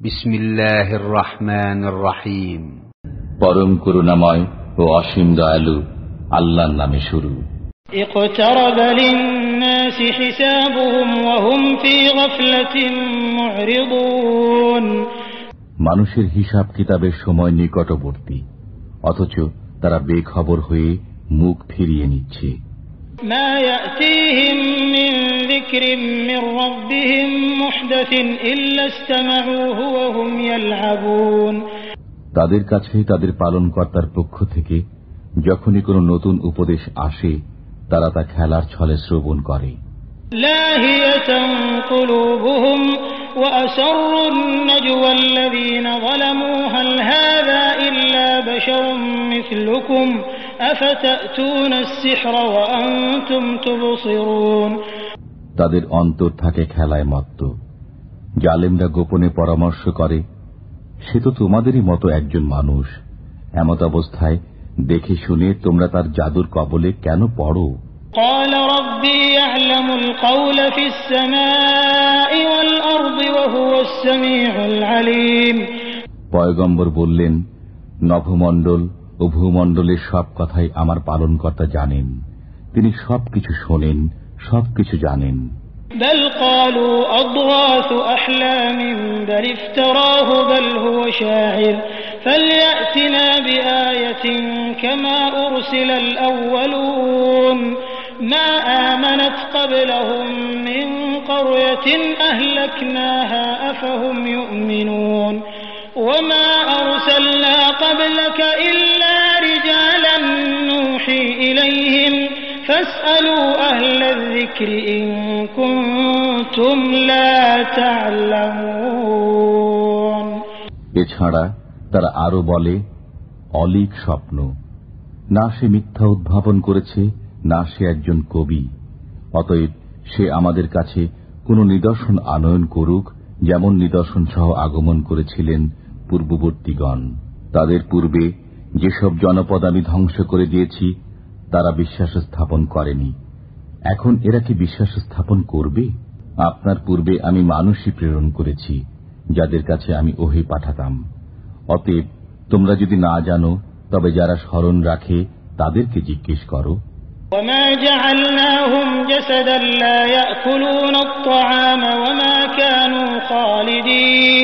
بسم الله الرحمن الرحيم পরম করুণাময় ও অসীম দয়ালু আল্লাহর নামে শুরু اقترب للناس حسابهم وهم في غفلة معرضون মানুষের হিসাব কিতাবের সময় নিকটবর্তী অথচ তারা বেখবর হয়ে মুখ ফিরিয়ে নিচ্ছে ما يأتيهم من ذكر من ربهم محدث إلا استمعوه وهم يلعبون তাদের কাছে তাদের পালনকর্তার পক্ষ থেকে যখনই কোনো নতুন উপদেশ আসে তারা তা খেলার ছলে শ্রবণ করে لاهية তাদের অন্তর থাকে খেলায় মত্ত। জালেমরা গোপনে পরামর্শ করে সে তো তোমাদেরই মতো একজন মানুষ। এমত অবস্থায় দেখে শুনে তোমরা তার জাদুর কবলে কেন পড়ো? পয়গম্বর বললেন নভমণ্ডল ও ভূমণ্ডলের সব কথাই আমার পালনকর্তা জানেন তিনি সবকিছু শোনেন সবকিছু জানেন بل قالوا أضغاث أحلام بل افتراه بل هو شاعر فليأتنا بآية كما أرسل الأولون ما آمنت قبلهم من قرية أهلكناها أفهم يؤمنون وما أرسلنا قبلك إلا رجالا نوحي إليهم فاسألوا أهل الذكر إن كنتم لا تعلمون এছাড়া তারা আরো বলে অলিক স্বপ্ন না সে মিথ্যা উদ্ভাবন করেছে না সে একজন কবি অতএব সে আমাদের কাছে কোনো নিদর্শন আনয়ন করুক যেমন নিদর্শন সহ আগমন করেছিলেন পূর্ববর্তীগণ। তাদের পূর্বে যেসব জনপদ আমি ধ্বংস করে দিয়েছি, তারা বিশ্বাস স্থাপন করেনি। এখন এরা কি বিশ্বাস স্থাপন করবে? আপনার পূর্বে আমি মানুষই প্রেরণ করেছি, যাদের কাছে আমি ওহে পাঠাতাম। অতএব তোমরা যদি না জানো, তবে যারা স্মরণ রাখে, তাদেরকে জিজ্ঞেস করো।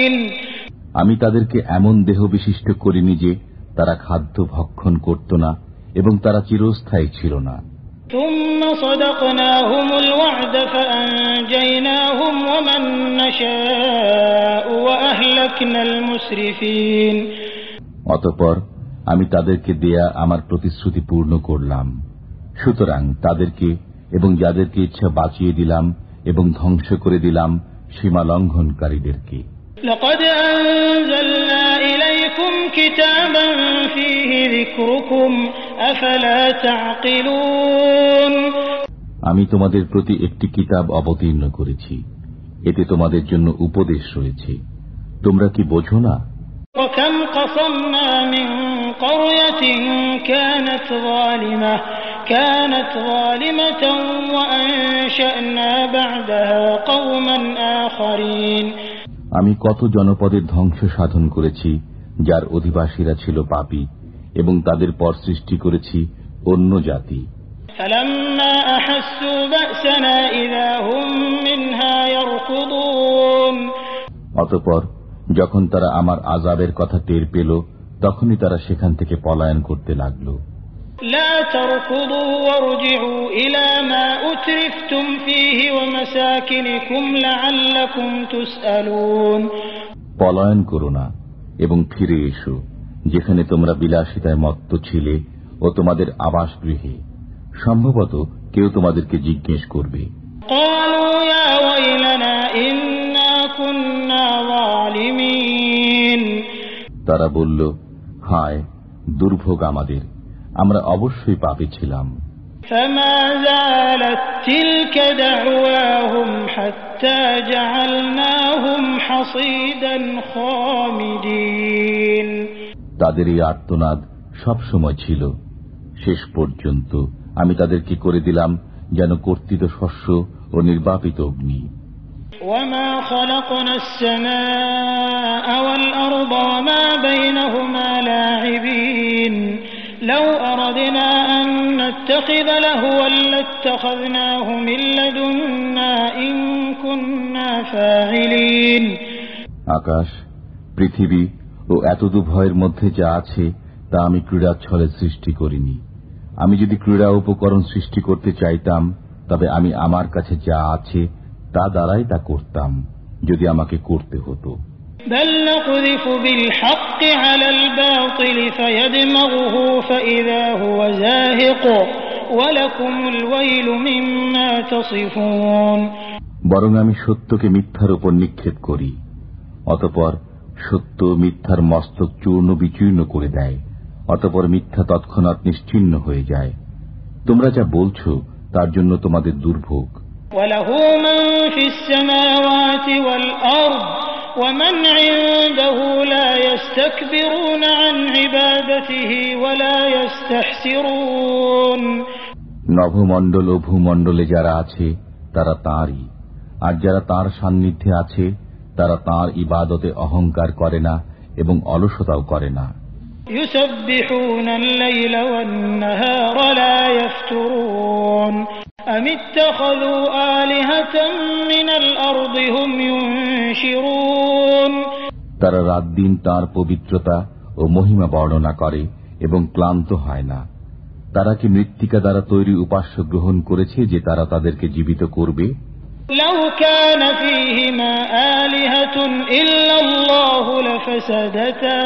আমরা আমি তাদেরকে এমন দেহ বিশিষ্ট করিনি যে তারা খাদ্য ভক্ষণ করত না এবং তারা চিরস্থায়ী ছিল না। অতপর আমি তাদেরকে দেয়া আমার প্রতিশ্রুতি পূর্ণ করলাম। সুতরাং তাদেরকে এবং যাদেরকে ইচ্ছা বাঁচিয়ে দিলাম এবং ধ্বংস করে দিলাম সীমা লঙ্ঘনকারীদেরকে। لقد أنزلنا إليكم كتابا فيه ذكركم أفلا تعقلون আমি তোমাদের প্রতি একটি কিতাব অবতীর্ণ করেছি এতে তোমাদের জন্য উপদেশ রয়েছে তোমরা কি বোঝো না وكم قصمنا من قرية كانت ظالمة كانت ظالمة وأنشأنا بعدها قوما آخرين আমি কত জনপদের ধ্বংস সাধন করেছি যার অধিবাসীরা ছিল পাপি এবং তাদের পর সৃষ্টি করেছি অন্য জাতি। অতপর যখন তারা আমার আজাবের কথা টের পেল তখনই তারা সেখান থেকে পলায়ন করতে লাগল। পলায়ন করো না এবং ফিরে এসো যেখানে তোমরা বিলাসিতায় মত্ত ছিলে ও তোমাদের আবাস গৃহে সম্ভবত কেউ তোমাদেরকে জিজ্ঞেস করবে। তারা বলল হায় দুর্ভোগ আমাদের। আমরা অবশ্যই পাপী ছিলাম فما زالت تلك دعواهم حتى جعلناهم حصيدا خامدين তাদের এই আর্তনাদ সব সময় ছিল শেষ পর্যন্ত আমি তাদেরকে করে দিলাম যেন কর্তিত শস্য ও নির্বাপিত অগ্নি وما خلقنا السماء وما بينهما لاعبين لو أردنا أن نتخذ لهوا لاتخذناه من لدنا إن كنا فاعلين আকাশ পৃথিবী ও এতদু ভয়ের মধ্যে যা আছে তা আমি ক্রীড়াচ্ছলে সৃষ্টি করিনি আমি যদি ক্রীড়া উপকরণ সৃষ্টি করতে চাইতাম তবে আমি আমার কাছে যা আছে তা দ্বারাই তা করতাম যদি আমাকে করতে হতো بل نقذف بالحق على الباطل فيدمغه فإذا هو زاهق ولكم الويل مما تصفون বরং আমি সত্যকে মিথ্যার উপর নিক্ষেপ করি অতপর সত্য মিথ্যার মস্তক চূর্ণ বিচূর্ণ করে দেয় অতপর মিথ্যা তৎক্ষণাৎ নিশ্চিন্ন হয়ে যায় তোমরা যা বলছো তার জন্য তোমাদের দুর্ভোগ وله من في السماوات والأرض ومن عنده لا يستكبرون عن عبادته ولا يستحسرون নভমণ্ডল ও ভূমণ্ডলে যারা আছে তারা তাঁরই আর যারা তার সান্নিধ্যে আছে তারা তার ইবাদতে অহংকার করে না এবং অলসতাও করে না يسبحون الليل والنهار لا يفترون তারা রাত দিন তার পবিত্রতা ও মহিমা বর্ণনা করে এবং ক্লান্ত হয় না। তারা কি মৃত্তিকা দ্বারা তৈরি উপাস্য গ্রহণ করেছে যে তারা তাদেরকে জীবিত করবে? لو كان فيهما آلهة إلا الله لفسدتا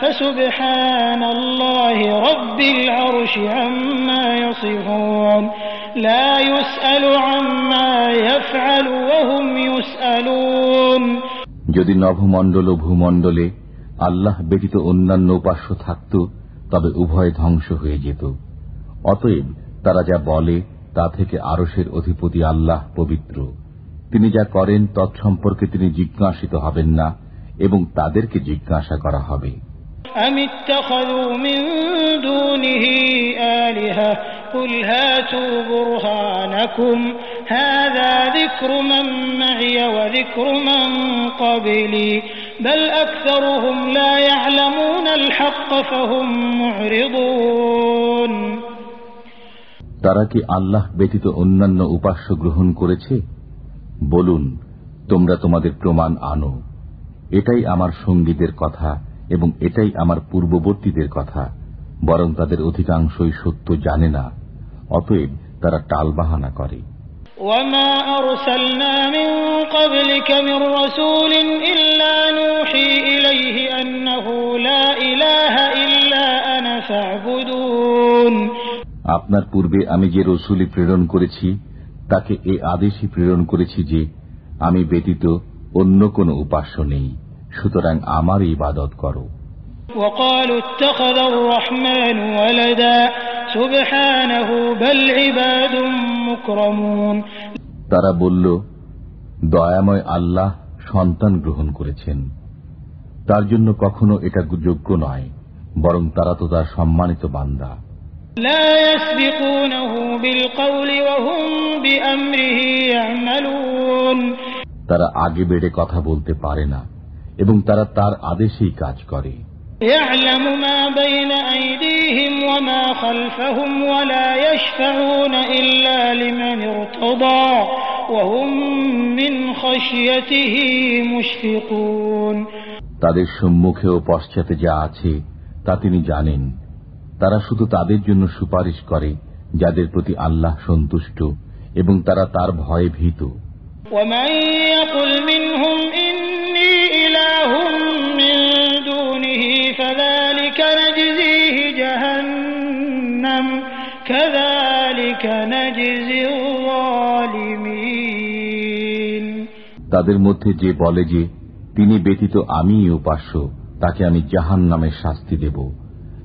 فسبحان الله رب العرش عما يصفون لا يسأل عما يفعل وهم يسألون যদি নভমণ্ডল ও ভূমণ্ডলে আল্লাহ ব্যতীত অন্যান্য উপাস্য থাকত তবে উভয় ধ্বংস হয়ে যেত অতএব তারা যা বলে তা থেকে আরসের অধিপতি আল্লাহ পবিত্র। তিনি যা করেন তৎসম্পর্কে তিনি জিজ্ঞাসিত হবেন না এবং তাদেরকে জিজ্ঞাসা করা হবে। أم তারা কি আল্লাহ ব্যতীত অন্যান্য উপাস্য গ্রহণ করেছে বলুন তোমরা তোমাদের প্রমাণ আনো এটাই আমার সঙ্গীদের কথা এবং এটাই আমার পূর্ববর্তীদের কথা বরং তাদের অধিকাংশই সত্য জানে না অতএব তারা টালবাহানা করে وما أرسلنا من قبلك من رسول إلا نوحي إليه أنه لا إله আপনার পূর্বে আমি যে রসুলি প্রেরণ করেছি তাকে এ আদেশই প্রেরণ করেছি যে আমি ব্যতীত অন্য কোনো উপাস্য নেই। সুতরাং আমার ইবাদত করো। তারা বলল দয়াময় আল্লাহ সন্তান গ্রহণ করেছেন। তার জন্য কখনো এটা যোগ্য নয় বরং তারা তো তার সম্মানিত বান্দা। তারা আগে বেড়ে কথা বলতে পারে না এবং তারা তার আদেশেই কাজ করে। তাদের সম্মুখে ও পশ্চাতে যা আছে তা তিনি জানেন। তারা শুধু তাদের জন্য সুপারিশ করে যাদের প্রতি আল্লাহ সন্তুষ্ট এবং তারা তার ভয়ে ভীত। তাদের মধ্যে যে বলে যে তিনি ব্যতীত আমিই উপাস্য তাকে আমি জাহান নামে শাস্তি দেব।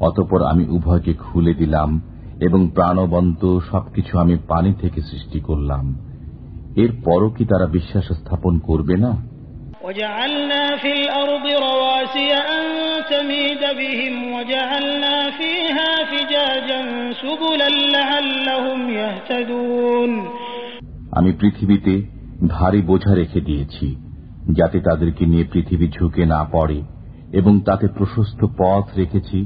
অতপর আমি উভয়কে খুলে দিলাম এবং প্রাণবন্ত সবকিছু আমি পানি থেকে সৃষ্টি করলাম এর পরও কি তারা বিশ্বাস স্থাপন করবে না وجعلنا في الأرض رواسي أن تميد بهم وجعلنا فيها فجاجا سبلا لعلهم يهتدون আমি পৃথিবীতে ভারী বোঝা রেখে দিয়েছি যাতে তাদেরকে নিয়ে পৃথিবী ঝুঁকে না পড়ে এবং তাতে প্রশস্ত পথ রেখেছি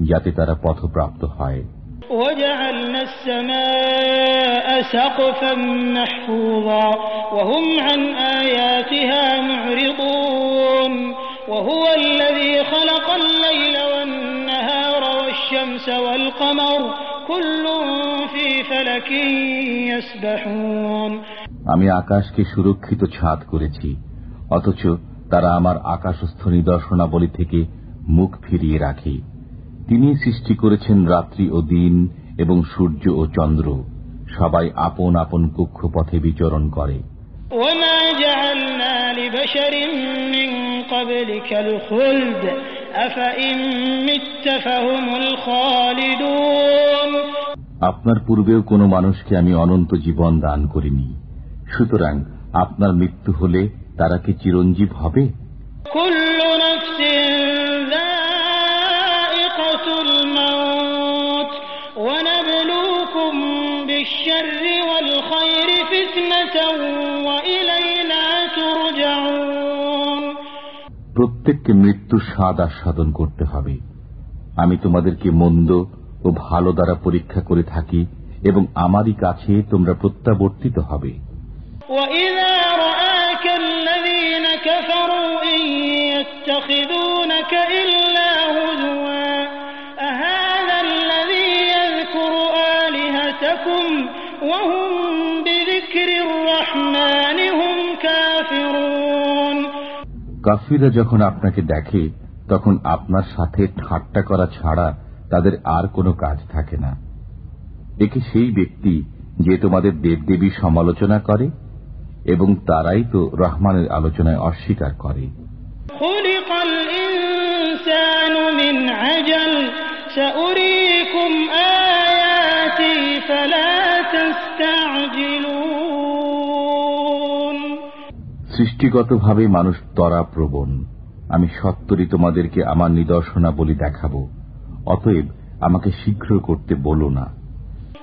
যাতে তারা পথপ্রাপ্ত হয় وجعلنا السماء سقفا محفوظا وهم عن آياتها معرضون وهو الذي خلق الليل والنهار والشمس والقمر كل في فلك يسبحون আমি আকাশকে সুরক্ষিত ছাদ করেছি অথচ তারা আমার আকাশস্থ নিদর্শনাবলী থেকে মুখ ফিরিয়ে রাখে তিনি সৃষ্টি করেছেন রাত্রি ও দিন এবং সূর্য ও চন্দ্র। সবাই আপন আপন কক্ষপথে বিচরণ করে। আপনার পূর্বেও কোনো মানুষকে আমি অনন্ত জীবন দান করিনি। সুতরাং আপনার মৃত্যু হলে তারা কি চিরঞ্জীব হবে? কুল্লু প্রত্যেককে মৃত্যুর স্বাদ আস্বাদন করতে হবে আমি তোমাদেরকে মন্দ ও ভালো দ্বারা পরীক্ষা করে থাকি এবং আমারই কাছে তোমরা প্রত্যাবর্তিত হবে وإذا رآك الذين كفروا إن يتخذونك কাফিররা যখন আপনাকে দেখে তখন আপনার সাথে ঠাট্টা করা ছাড়া তাদের আর কোনো কাজ থাকে না একে সেই ব্যক্তি যে তোমাদের দেবদেবীর সমালোচনা করে এবং তারাই তো রহমানের আলোচনায় অস্বীকার করে خلق الإنسان من عجل سأريكم آياتي فلا تستعجلون সৃষ্টিগতভাবে মানুষ তরা প্রবণ আমি সত্তরই তোমাদেরকে আমার নিদর্শনাবলী দেখাব অতএব আমাকে শীঘ্র করতে বলো না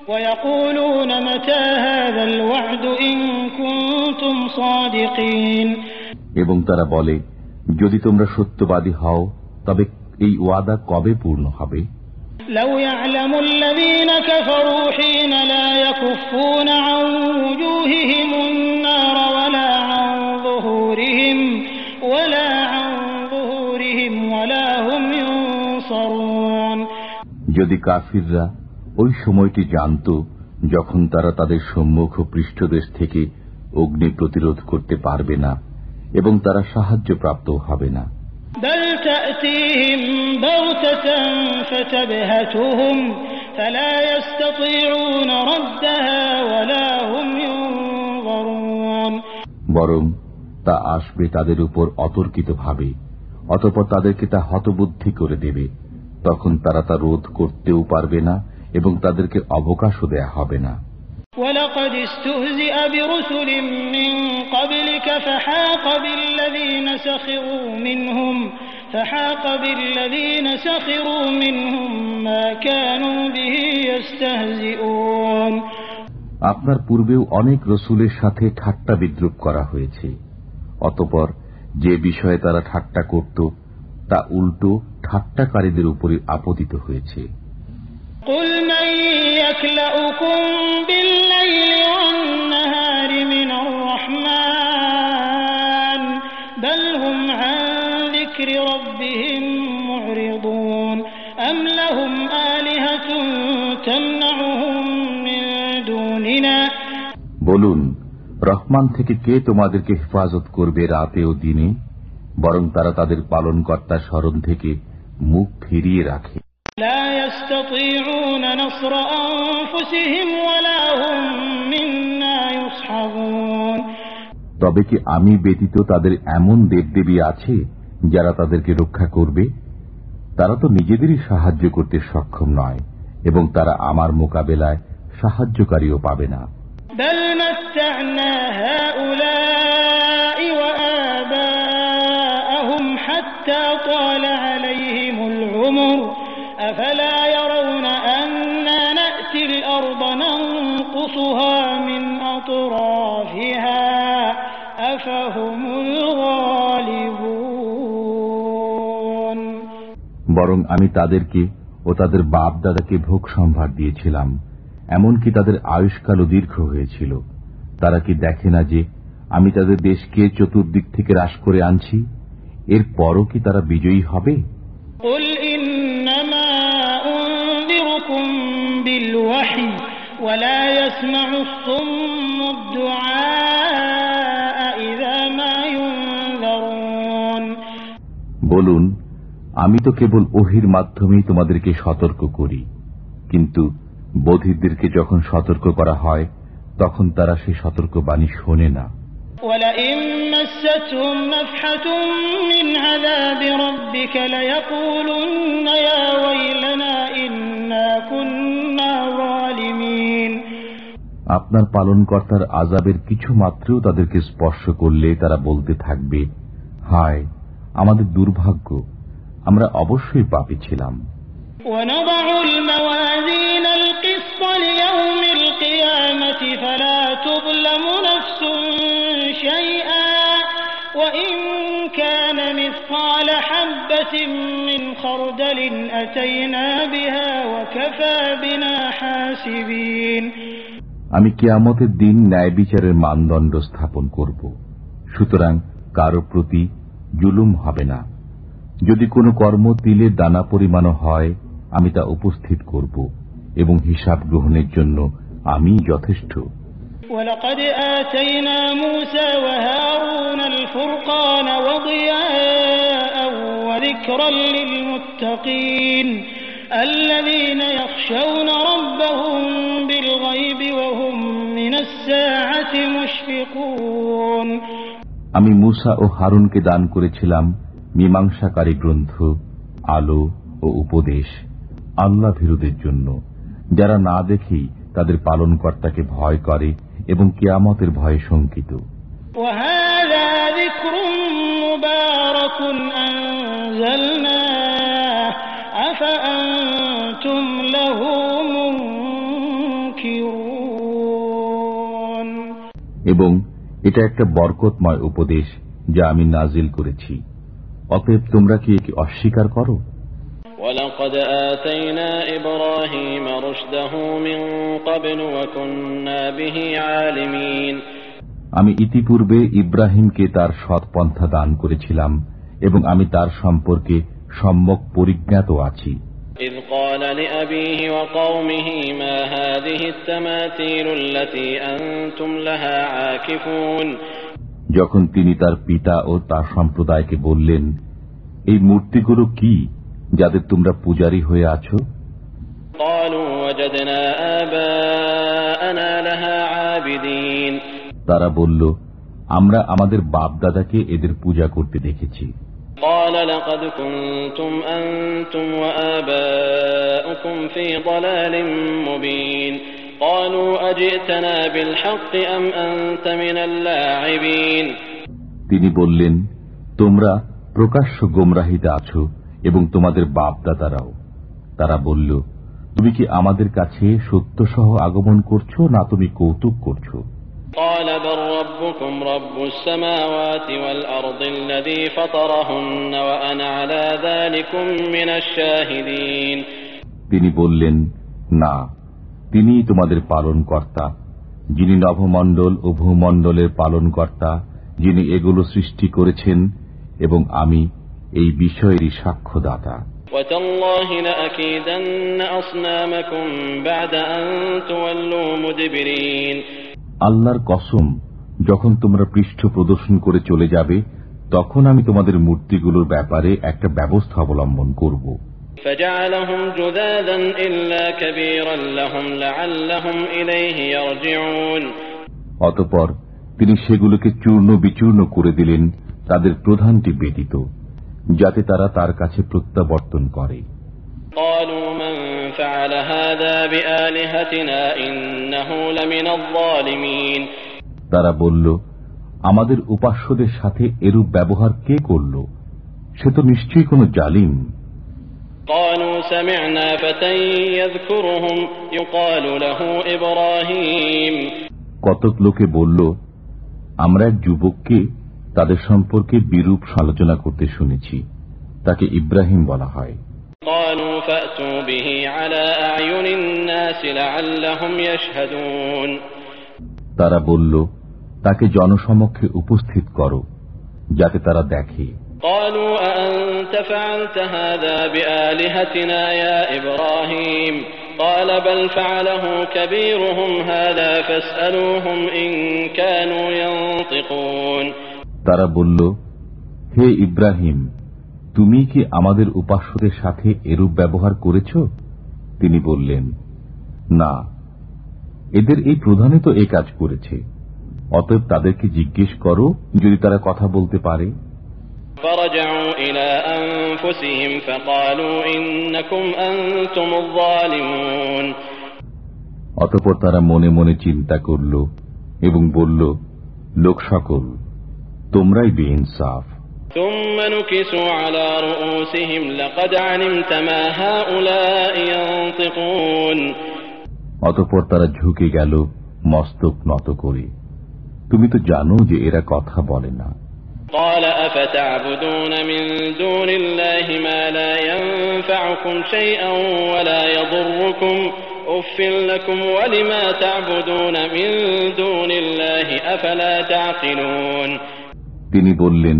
ويقولون متى هذا الوعد إن كنتم صادقين এবং তারা বলে যদি তোমরা সত্যবাদী হও তবে এই ওয়াদা কবে পূর্ণ হবে لو يعلم الذين كفروا حين لا يكفون عن وجوههم যদি কাফিররা ওই সময়টি জানত যখন তারা তাদের সম্মুখ পৃষ্ঠদেশ থেকে অগ্নি প্রতিরোধ করতে পারবে না এবং তারা সাহায্য প্রাপ্ত হবে না। বরং তা আসবে তাদের উপর অতর্কিতভাবে অতপর তাদেরকে তা হতবুদ্ধি করে দেবে। তখন তারা তা রোধ করতেও পারবে না এবং তাদেরকে অবকাশও দেয়া হবে না। আপনার পূর্বেও অনেক রসুলের সাথে ঠাট্টা বিদ্রুপ করা হয়েছে। অতপর যে বিষয়ে তারা ঠাট্টা করত তা উল্টো ঠাট্টাকারীদের উপরে আপতিত হয়েছে। বলুন রহমান থেকে কে তোমাদেরকে হেফাজত করবে রাতে ও দিনে? বরং তারা তাদের পালনকর্তা স্মরণ থেকে মুখ ফিরিয়ে রাখে। তবে কি আমি ব্যতীত তাদের এমন দেবদেবী আছে যারা তাদেরকে রক্ষা করবে? তারা তো নিজেদেরই সাহায্য করতে সক্ষম নয় এবং তারা আমার মোকাবেলায় সাহায্যকারীও পাবে না। বরং আমি তাদেরকে ও তাদের বাপ দাদাকে ভোগ সম্ভার দিয়েছিলাম এমনকি তাদের আয়ুষ্কালও দীর্ঘ হয়েছিল। তারা কি দেখে না যে আমি তাদের দেশকে চতুর্দিক থেকে হ্রাস করে আনছি? কি তারা বিজয়ী হবে? বলুন আমি তো কেবল ওহির মাধ্যমেই তোমাদেরকে সতর্ক করি। কিন্তু বধিরদেরকে যখন সতর্ক করা হয় তখন তারা সে সতর্ক বাণী শোনে না। আপনার পালনকর্তার আজাবের কিছু মাত্রেও তাদেরকে স্পর্শ করলে তারা বলতে থাকবে হায় আমাদের দুর্ভাগ্য। আমরা অবশ্যই পাপী ছিলাম ونضع الموازين القسط ليوم القيامة فلا تظلم نفس شيئا وإن كان مثقال حبة من خردل أتينا بها وكفى بنا حاسبين আমি কেয়ামতের দিন ন্যায় বিচারের মানদণ্ড স্থাপন করব সুতরাং কারো প্রতি জুলুম হবে না যদি কোনো কর্ম তিলে দানা পরিমাণও হয় আমি তা উপস্থিত করব এবং হিসাব গ্রহণের জন্য আমি যথেষ্ট ولقد آتينا موسى وهارون الفرقان وضياء وذكرا للمتقين الذين يخشون ربهم بالغيب وهم من الساعة مشفقون আমি মুসা ও হারুনকে দান করেছিলাম মীমাংসাকারী গ্রন্থ আলো ও উপদেশ আল্লাহ ভীরুদের জন্য যারা না দেখেই তাদের পালনকর্তাকে ভয় করে এবং কেয়ামতের ভয়ে শঙ্কিত। এবং এটা একটা বরকতময় উপদেশ যা আমি নাজিল করেছি। অতএব তোমরা কি একে অস্বীকার করো ولقد آتينا إبراهيم رشده من قبل وكنا به عالمين আমি ইতিপূর্বে ইব্রাহিমকে তার সৎ পন্থা দান করেছিলাম এবং আমি তার সম্পর্কে সম্যক পরিজ্ঞাত আছি إذ قال لأبيه وقومه ما هذه التماثيل التي أنتم لها عاكفون যখন তিনি তার পিতা ও তার সম্প্রদায়কে বললেন এই মূর্তিগুলো কি যাদের তোমরা পূজারী হয়ে আছো? তারা বলল আমরা আমাদের বাপ দাদাকে এদের পূজা করতে দেখেছি। তিনি বললেন তোমরা প্রকাশ্য গোমরাহিতে আছো এবং তোমাদের বাপদাদারাও। তারা বলল তুমি কি আমাদের কাছে সত্য সহ আগমন করছ না তুমি কৌতুক করছ? তিনি বললেন না তিনি তোমাদের পালন কর্তা যিনি নভমণ্ডল ও ভূমণ্ডলের পালনকর্তা যিনি এগুলো সৃষ্টি করেছেন এবং আমি এই বিষয়েরই সাক্ষ্যদাতা। আল্লাহর কসম যখন তোমরা পৃষ্ঠ প্রদর্শন করে চলে যাবে তখন আমি তোমাদের মূর্তিগুলোর ব্যাপারে একটা ব্যবস্থা অবলম্বন করব। অতপর তিনি সেগুলোকে চূর্ণ বিচূর্ণ করে দিলেন তাদের প্রধানটি ব্যতীত যাতে তারা তার কাছে প্রত্যাবর্তন করে। তারা বলল আমাদের উপাস্যদের সাথে এরূপ ব্যবহার কে করল? সে তো নিশ্চয়ই কোনো জালিম। قالوا سمعنا فتى يذكرهم يقال له إبراهيم কতক লোকে বলল আমরা এক যুবককে তাদের সম্পর্কে বিরূপ সমালোচনা করতে শুনেছি তাকে ইব্রাহিম বলা হয় قالوا فأتوا به على أعين الناس لعلهم يشهدون তারা বলল তাকে জনসমক্ষে উপস্থিত করো যাতে তারা দেখে قالوا أأنت فعلت هذا بآلهتنا يا إبراهيم قال بل فعله كبيرهم هذا فاسألوهم إن كانوا ينطقون তারা বলল হে ইব্রাহিম তুমি কি আমাদের উপাস্যদের সাথে এরূপ ব্যবহার করেছ তিনি বললেন না এদের এই প্রধানই তো এই কাজ করেছে অতএব তাদেরকে জিজ্ঞেস করো যদি তারা কথা বলতে পারে فرجعوا إلى أنفسهم فقالوا إنكم أنتم الظالمون অতপর তারা মনে মনে চিন্তা করল এবং বলল লোক সকল তোমরাই বেইনসাফ ثم نكسوا على رؤوسهم لقد علمت ما هؤلاء ينطقون অতপর তারা ঝুঁকে গেল মস্তক নত করে তুমি তো জানো যে এরা কথা বলে না قال أفتعبدون من دون الله ما لا ينفعكم شيئا ولا يضركم أف لكم ولما تعبدون من دون الله أفلا تعقلون তিনি বললেন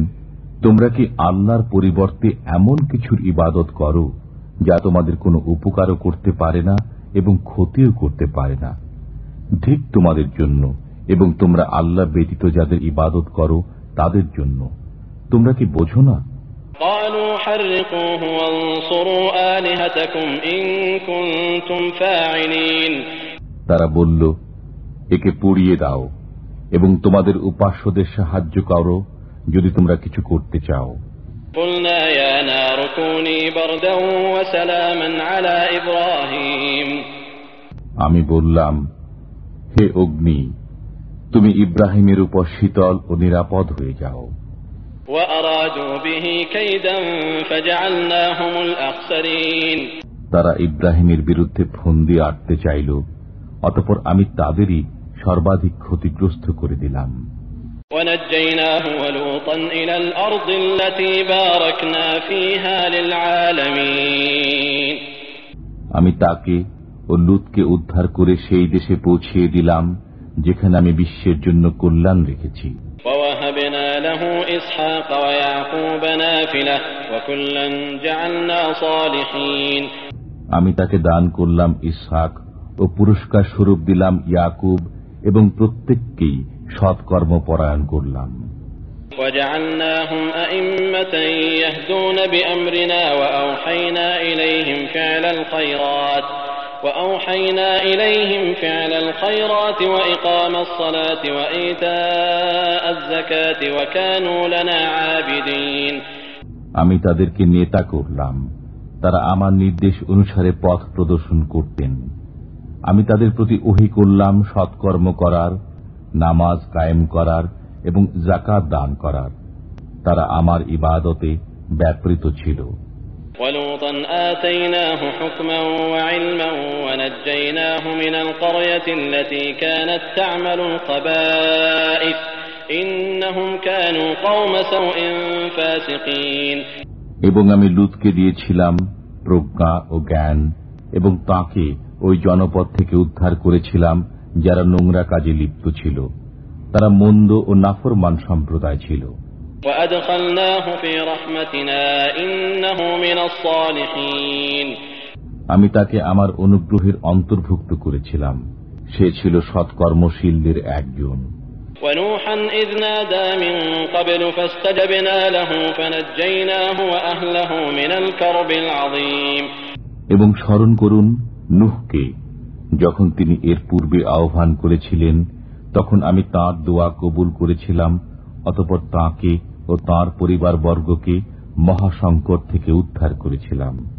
তোমরা কি আল্লাহর পরিবর্তে এমন কিছুর ইবাদত করো যা তোমাদের কোনো উপকারও করতে পারে না এবং ক্ষতিও করতে পারে না ঠিক তোমাদের জন্য এবং তোমরা আল্লাহ ব্যতীত যাদের ইবাদত করো তাদের জন্য। তোমরা কি বোঝো না? তারা বলল একে পুড়িয়ে দাও এবং তোমাদের উপাস্যদের সাহায্য করো যদি তোমরা কিছু করতে চাও। আমি বললাম হে অগ্নি তুমি ইব্রাহিমের উপর শীতল ও নিরাপদ হয়ে যাও। তারা ইব্রাহিমের বিরুদ্ধে ফন্দি আটতে চাইল অতপর আমি তাদেরই সর্বাধিক ক্ষতিগ্রস্ত করে দিলাম। আমি তাকে ও লুতকে উদ্ধার করে সেই দেশে পৌঁছিয়ে দিলাম। যেখানে আমি বিশ্বের জন্য কল্যাণ রেখেছি ووهبنا له إسحاق ويعقوب نافلة وكلا جعلنا صالحين আমি তাকে দান করলাম ইসহাক ও পুরস্কার স্বরূপ দিলাম ইয়াকুব এবং প্রত্যেককেই সৎকর্ম পরায়ণ করলাম وجعلناهم أئمة يهدون بأمرنا وأوحينا إليهم فعل الخيرات وأوحينا إليهم فعل الخيرات وإقام الصلاة وإيتاء الزكاة وكانوا لنا عابدين আমি তাদেরকে নেতা করলাম তারা আমার নির্দেশ অনুসারে পথ প্রদর্শন করতেন আমি তাদের প্রতি ওহি করলাম সৎকর্ম করার নামাজ কায়েম করার এবং জাকাত দান করার তারা আমার ইবাদতে ব্যাপৃত ছিল ولوطا آتيناه حكما وعلما ونجيناه من القرية التي كانت تعمل الخبائث إنهم كانوا قوم سوء فاسقين এবং আমি লুতকে দিয়েছিলাম প্রজ্ঞা ও জ্ঞান এবং তাকে ওই জনপদ থেকে উদ্ধার করেছিলাম যারা নোংরা কাজে লিপ্ত ছিল তারা মন্দ ও নাফরমান সম্প্রদায় ছিল وأدخلناه في رحمتنا إنه من الصالحين আমি তাকে আমার অনুগ্রহের অন্তর্ভুক্ত করেছিলাম সে ছিল সৎকর্মশীলদের একজন ونوحا إذ نادى من قبل فاستجبنا له فنجيناه وأهله من الكرب العظيم এবং স্মরণ করুন নুহকে যখন তিনি এর পূর্বে আহ্বান করেছিলেন তখন আমি তাঁর দোয়া কবুল করেছিলাম অতপর তাঁকে ও তার পরিবার বর্গকে মহাসংকট থেকে উদ্ধার করেছিলাম।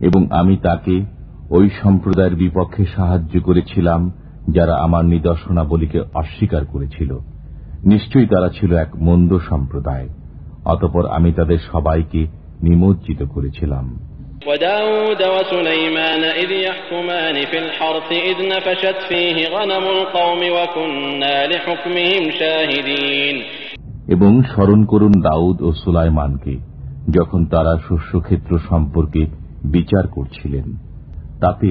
এবং আমি তাকে ওই সম্প্রদায়ের বিপক্ষে সাহায্য করেছিলাম যারা আমার নিদর্শনাবলীকে অস্বীকার করেছিল। নিশ্চয়ই তারা ছিল এক মন্দ সম্প্রদায়। অতপর আমি তাদের সবাইকে নিমজ্জিত করেছিলাম وداود وسليمان إذ يحكمان في الحرث إذ نفشت فيه غنم القوم وكنا لحكمهم شاهدين এবং স্মরণ করুন দাউদ ও সুলাইমানকে যখন তারা শস্যক্ষেত্র সম্পর্কে বিচার করছিলেন তাতে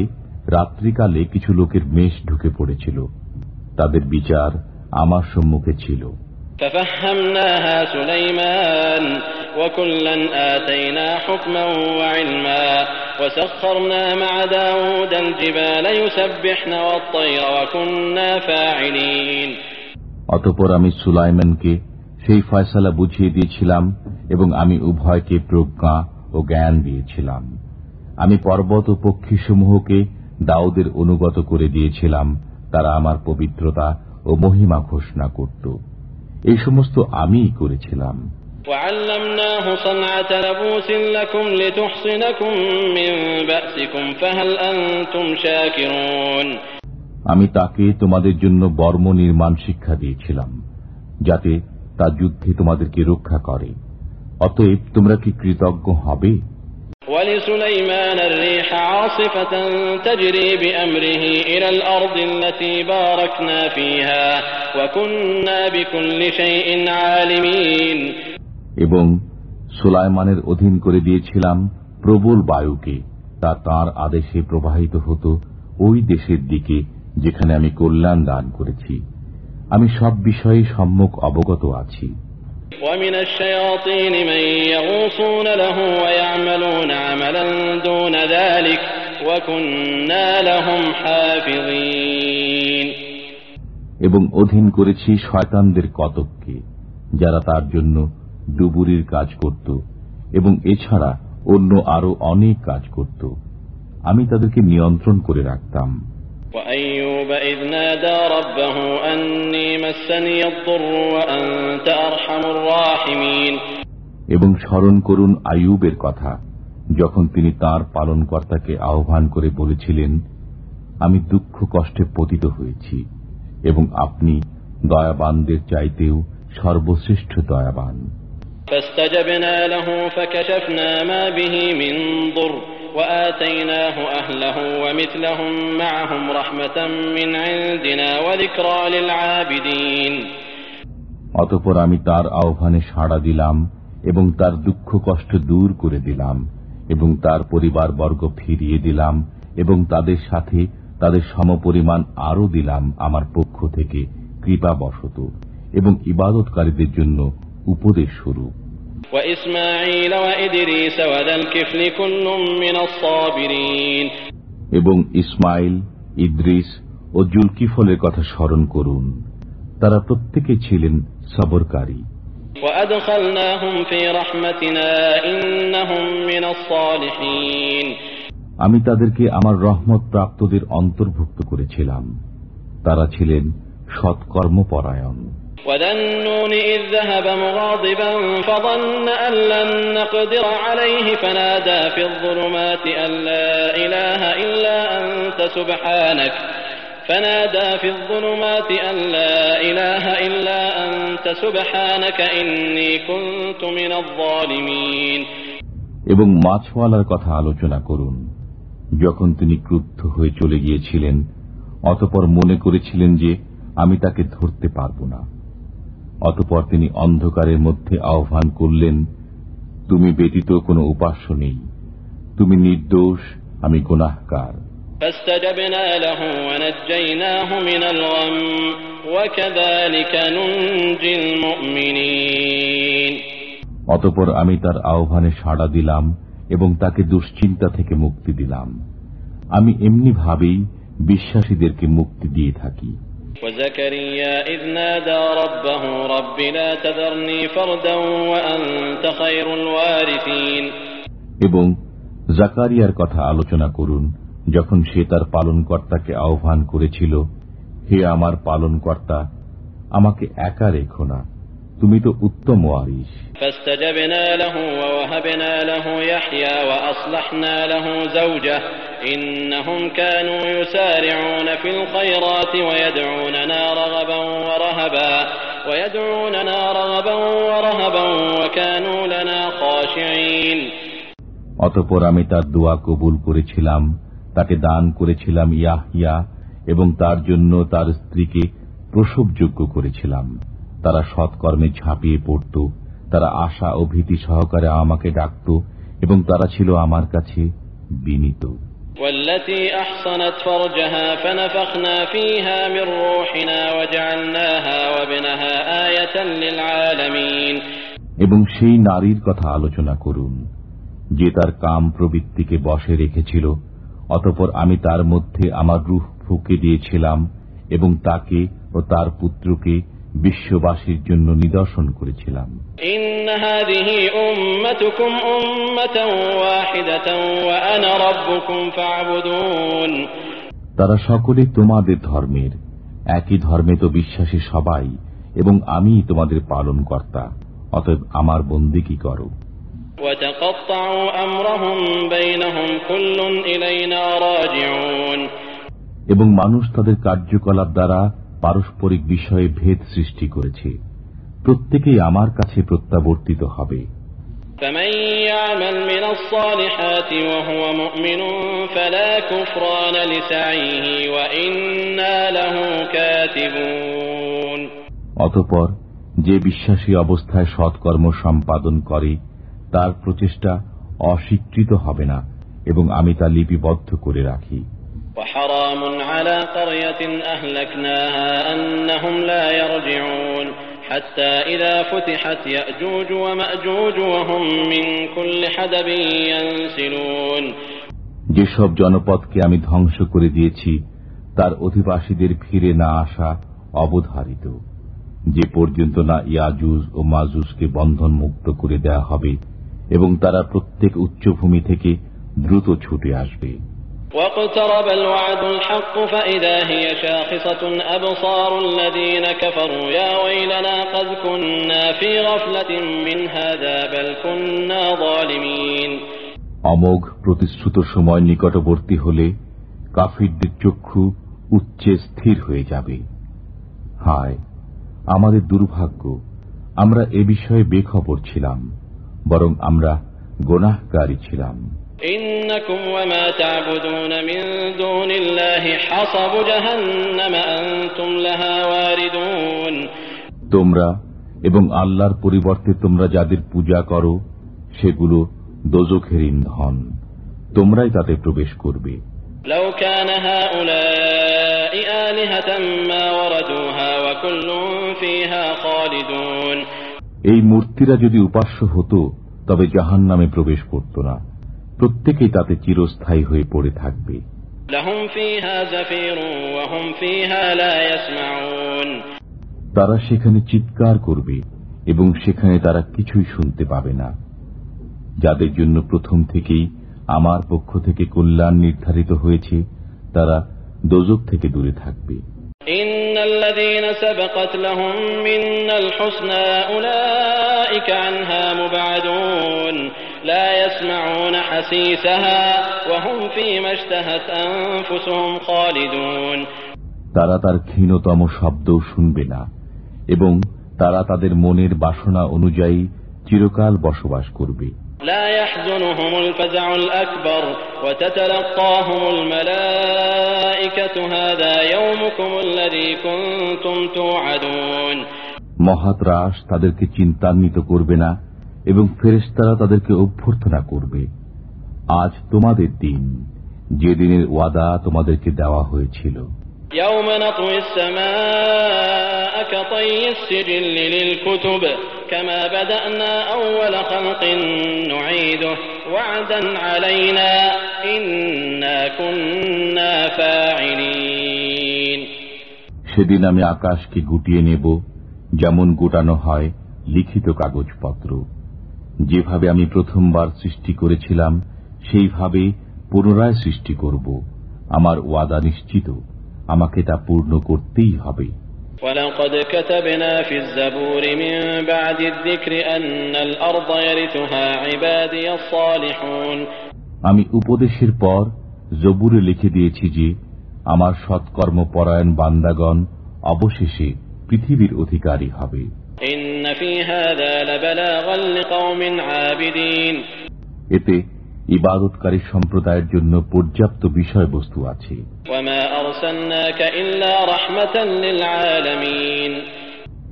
রাত্রিকালে কিছু লোকের মেষ ঢুকে পড়েছিল তাদের বিচার আমার সম্মুখে ছিল ففهمناها سليمان وكلا آتينا حكما وعلما وسخرنا مع داود الجبال يسبحن والطير وكنا فاعلين অতপর আমি সুলাইমানকে সেই ফয়সালা বুঝিয়ে দিয়েছিলাম এবং আমি উভয়কে প্রজ্ঞা ও জ্ঞান দিয়েছিলাম আমি পর্বত ও পক্ষীসমূহকে দাউদের অনুগত করে দিয়েছিলাম তারা আমার পবিত্রতা ও মহিমা ঘোষণা করত এই সমস্ত আমিই করেছিলাম وعلمناه صنعة لبوس لكم لتحصنكم من بأسكم فهل أنتم شاكرون আমি তাকে তোমাদের জন্য বর্ম নির্মাণ শিক্ষা দিয়েছিলাম যাতে তা যুদ্ধে তোমাদেরকে রক্ষা করে অতএব তোমরা কি কৃতজ্ঞ হবে ولسليمان الريح عاصفة تجري بأمره إلى الأرض التي باركنا فيها وكنا بكل شيء عالمين এবং সুলাইমানের অধীন করে দিয়েছিলাম প্রবল বায়ুকে তা তার আদেশে প্রবাহিত হতো ওই দেশের দিকে যেখানে আমি কল্যাণ দান করেছি। আমি সব বিষয়ে সম্মুখ অবগত আছি। এবং অধীন করেছি শয়তানদের কতককে যারা তার জন্য ডুবুরির কাজ করত এবং এছাড়া অন্য আরও অনেক কাজ করত। আমি তাদেরকে নিয়ন্ত্রণ করে রাখতাম। এবং স্মরণ করুন আয়ুবের কথা যখন তিনি তার পালনকর্তাকে আহ্বান করে বলেছিলেন আমি দুঃখ কষ্টে পতিত হয়েছি এবং আপনি দয়াবানদের চাইতেও সর্বশ্রেষ্ঠ দয়াবান। فاستجبنا له فكشفنا ما به من ضر وآتيناه أهله ومثلهم معهم رحمة من عندنا وذكرى للعابدين অতপর আমি তার আহ্বানে সাড়া দিলাম এবং তার দুঃখ কষ্ট দূর করে দিলাম এবং তার পরিবার বর্গ ফিরিয়ে দিলাম এবং তাদের সাথে তাদের সমপরিমাণ আরও দিলাম আমার পক্ষ থেকে কৃপাবশত এবং ইবাদতকারীদের জন্য উপদেশ স্বরূপ এবং ইসমাইল ইদ্রিস ও জুলকিফলের কথা স্মরণ করুন। তারা প্রত্যেকে ছিলেন সবরকারী। আমি তাদেরকে আমার রহমত প্রাপ্তদের অন্তর্ভুক্ত করেছিলাম। তারা ছিলেন সৎকর্মপরায়ণ وذا النون إذ ذهب مغاضبا فظن أن لن نقدر عليه فنادى في الظلمات أن لا إله إلا أنت سبحانك فنادى في الظلمات أن لا إله إلا أنت سبحانك إني كنت من الظالمين এবং মাছওয়ালার কথা আলোচনা করুন যখন তিনি ক্রুদ্ধ হয়ে চলে গিয়েছিলেন অতপর মনে করেছিলেন যে আমি তাকে ধরতে পারব না অতপর তিনি অন্ধকারের মধ্যে আহ্বান করলেন তুমি ব্যতীত কোনো উপাস্য নেই। তুমি নির্দোষ আমি গুনাহকার অতপর আমি তার আহ্বানে সাড়া দিলাম এবং তাকে দুশ্চিন্তা থেকে মুক্তি দিলাম। আমি এমনিভাবেই বিশ্বাসীদেরকে মুক্তি দিয়ে থাকি। وزكريا إذ نادى ربه رب لا تذرني فردا وأنت خير الوارثين এবং জাকারিয়ার কথা আলোচনা করুন যখন সে তার পালনকর্তাকে আহ্বান করেছিল হে আমার পালনকর্তা আমাকে একা রেখো না তুমি তো উত্তম ওয়ারিস فاستجبنا له ووهبنا له يحيى وأصلحنا له زوجه إنهم كانوا يسارعون في الخيرات ويدعوننا رغبا ورهبا ويدعوننا رغبا ورهبا وكانوا لنا خاشعين অতপর আমি তার দোয়া কবুল করেছিলাম তাকে দান করেছিলাম ইয়াহিয়া এবং তার জন্য তার স্ত্রীকে প্রসবযোগ্য করেছিলাম তারা সৎকর্মে ঝাঁপিয়ে পড়ত তারা আশা ও ভীতি সহকারে আমাকে ডাকত এবং তারা ছিল আমার কাছে বিনীত والتي أحصنت فرجها فنفخنا فيها من روحنا وجعلناها وابنها آية للعالمين এবং সেই নারীর কথা আলোচনা করুন যে তার কাম প্রবৃত্তিকে বসে রেখেছিল অতপর আমি তার মধ্যে আমার রুহ ফুঁকে দিয়েছিলাম এবং তাকে ও তার পুত্রকে বিশ্ববাসীর জন্য নিদর্শন করেছিলাম। তারা সকলে তোমাদের ধর্মের একই ধর্মে তো বিশ্বাসী সবাই এবং আমি তোমাদের পালন কর্তা অতএব আমার বন্দি কি করো? এবং মানুষ তাদের কার্যকলাপ দ্বারা পারস্পরিক বিষয়ে ভেদ সৃষ্টি করেছে প্রত্যেকেই আমার কাছে প্রত্যাবর্তিত হবে فمن يعمل من الصالحات وهو مؤمن فلا كفران لسعيه وإنا له كاتبون অতপর যে বিশ্বাসী অবস্থায় সৎকর্ম সম্পাদন করে তার প্রচেষ্টা অস্বীকৃত হবে না এবং আমি তা লিপিবদ্ধ করে রাখি যেসব জনপদকে আমি ধ্বংস করে দিয়েছি, তার অধিবাসীদের ফিরে না আসা অবধারিত। যে পর্যন্ত না ইয়াজুজ ও মাজুজকে বন্ধন মুক্ত করে দেয়া হবে, এবং তারা প্রত্যেক উচ্চভূমি থেকে দ্রুত ছুটে আসবে। واقترب الوعد الحق فإذا هي شاخصة أبصار الذين كفروا يا ويلنا قد كنا في غفلة من هذا بل كنا ظالمين অমোঘ প্রতিশ্রুত সময় নিকটবর্তী হলে কাফিরদের চক্ষু উচ্চে স্থির হয়ে যাবে হায় আমাদের দুর্ভাগ্য আমরা এ বিষয়ে বেখবর ছিলাম বরং আমরা গোনাহকারী ছিলাম إنكم وما تعبدون من دون الله حصب جهنم أنتم لها واردون তোমরা এবং আল্লাহর পরিবর্তে তোমরা যাদের পূজা করো সেগুলো দোজখের ইন্ধন তোমরাই তাতে প্রবেশ করবে لو كان هؤلاء آلهة ما وردوها وكل فيها خالدون এই মূর্তিরা যদি উপাস্য হতো তবে জাহান নামে প্রবেশ করত না প্রত্যেকেই তাতে চিরস্থায়ী হয়ে পড়ে থাকবে। তারা সেখানে চিৎকার করবে এবং সেখানে তারা কিছুই শুনতে পাবে না। যাদের জন্য প্রথম থেকেই আমার পক্ষ থেকে কল্যাণ নির্ধারিত হয়েছে তারা দোজক থেকে দূরে থাকবে। ইন্নাল্লাযীনা الذين سبقت لهم منا الحسنى أولئك عنها مبعدون لا يسمعون حسيسها وهم فيما اشتهت أنفسهم خالدون তারা তার ক্ষীণতম শব্দ শুনবে না এবং তারা তাদের মনের বাসনা অনুযায়ী চিরকাল বসবাস করবে لا يحزنهم الفزع الأكبر وتتلقاهم الملائكة هذا يومكم الذي كنتم توعدون মহাত্রাস তাদেরকে চিন্তান্বিত করবে না এবং ফেরেস্তারা তাদেরকে অভ্যর্থনা করবে। আজ তোমাদের দিন যে দিনের ওয়াদা তোমাদেরকে দেওয়া হয়েছিল। সেদিন আমি আকাশকে গুটিয়ে নেব যেমন গোটানো হয় লিখিত কাগজপত্র। যেভাবে আমি প্রথমবার সৃষ্টি করেছিলাম সেইভাবে পুনরায় সৃষ্টি করব আমার ওয়াদা নিশ্চিত আমাকে তা পূর্ণ করতেই হবে ولقد كتبنا في الزبور من بعد الذكر أن الأرض يرثها عبادي الصالحون আমি উপদেশের পর জবুরে লিখে দিয়েছি যে আমার সৎকর্ম পরায়ণ বান্দাগণ অবশেষে পৃথিবীর অধিকারী হবে এতে ইবাদতকারী সম্প্রদায়ের জন্য পর্যাপ্ত বিষয়বস্তু আছে।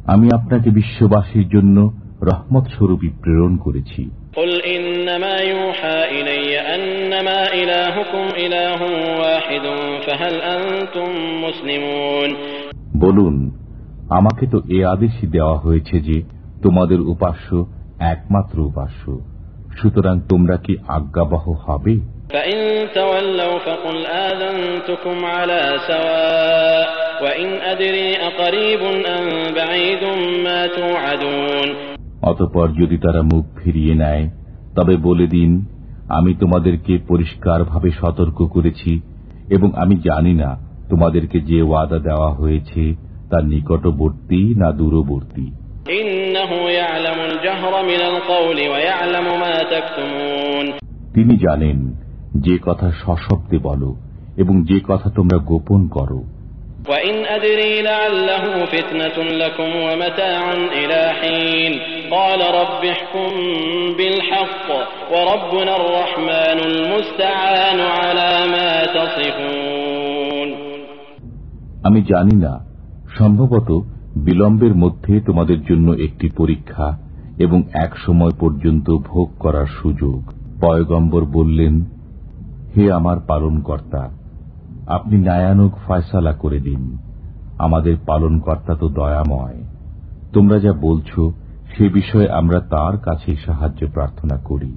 আমি আপনাকে বিশ্ববাসীর জন্য রহমত স্বরূপই প্রেরণ করেছি। বলুন আমাকে তো এ আদেশই দেওয়া হয়েছে যে তোমাদের উপাস্য একমাত্র উপাস্য। সুতরাং তোমরা কি আজ্ঞাবহ হবে? অতপর যদি তারা মুখ ফিরিয়ে নেয় তবে বলে দিন আমি তোমাদেরকে পরিষ্কারভাবে সতর্ক করেছি এবং আমি জানি না তোমাদেরকে যে ওয়াদা দেওয়া হয়েছে তার নিকটবর্তী না দূরবর্তী। তিনি জানেন যে কথা সশব্দে বলো এবং যে কথা তোমরা গোপন করো। আমি জানি না সম্ভবত বিলম্বের মধ্যে তোমাদের জন্য একটি পরীক্ষা এবং এক সময় পর্যন্ত ভোগ করার সুযোগ। পয়গম্বর বললেন, হে আমার পালনকর্তা, আপনি ন্যায়ানুক ফয়সালা করে দিন। আমাদের পালনকর্তা তো দয়াময়। তোমরা যা বলছো সে বিষয়ে আমরা তার কাছে সাহায্য প্রার্থনা করি।